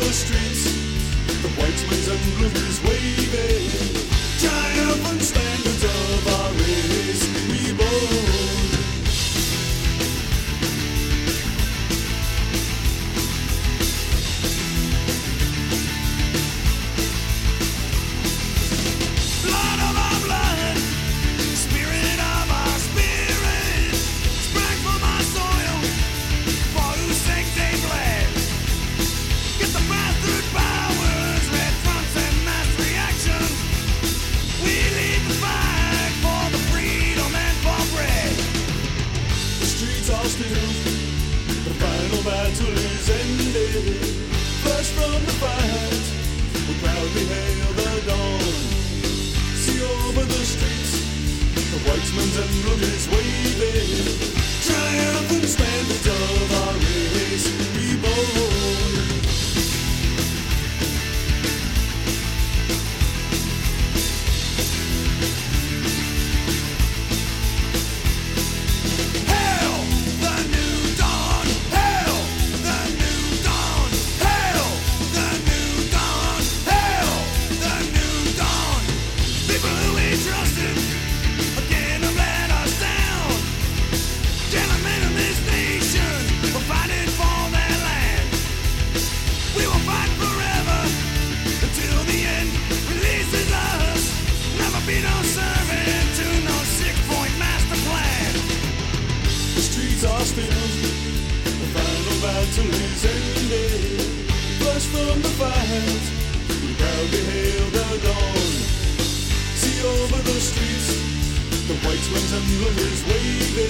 the streets, the white men's emblems waving, triumphant standing. Battle is ended. Flash from the fight, we proudly hail the dawn. See over the streets, the white man's emblem is waving. Triumphant standards be no to no six-point master plan. The streets are final from the fight. We proudly hail the dawn. See over the streets. The white is waving.